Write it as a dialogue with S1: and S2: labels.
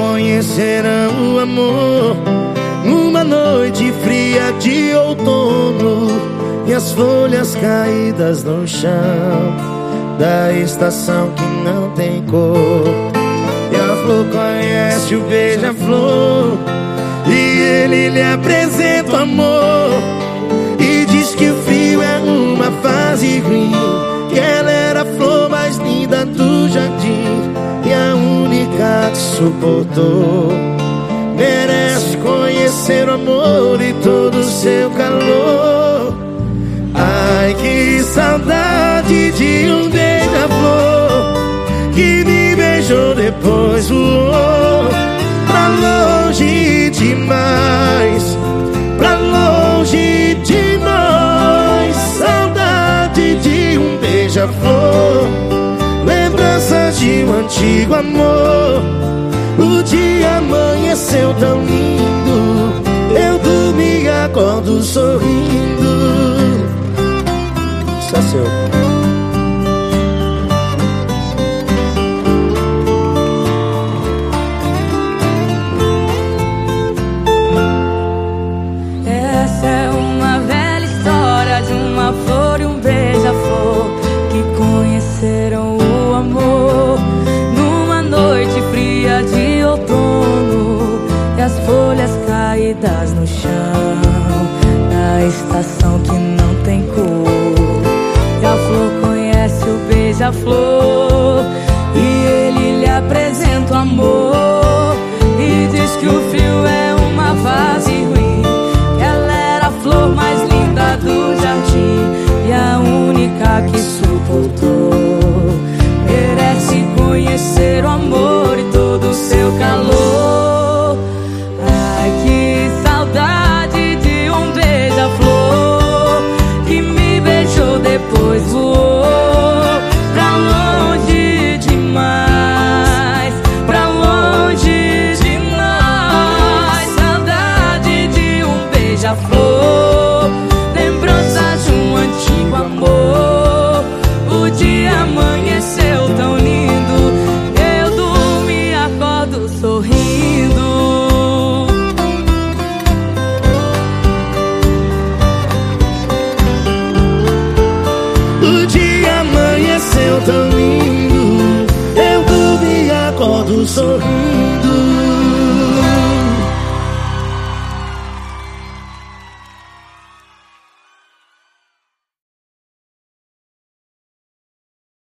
S1: conhecerão o amor numa noite fria de outono e as folhas caídas no chão da estação que não tem cor. E a flor conhece o beija-flor e ele lhe apresenta o amor suportou. Merece conhecer o amor e todo o seu calor. Ai, que saudade de um beija-flor que me beijou depois voou pra longe demais, pra longe de nós. Saudade de um beija-flor, lembranças de um antigo amor. Amanheceu tão lindo, eu dormi acordo sorrindo. Só seu.
S2: Essa é folhas caídas no chão na estação que não tem cor. E a flor conhece o beija-flor depois voou pra longe demais, pra longe de nós. Saudade de um beija-flor, lembranças de um antigo amor. O dia
S1: O dia amanheceu tão lindo, eu dormi e acordo sorrindo.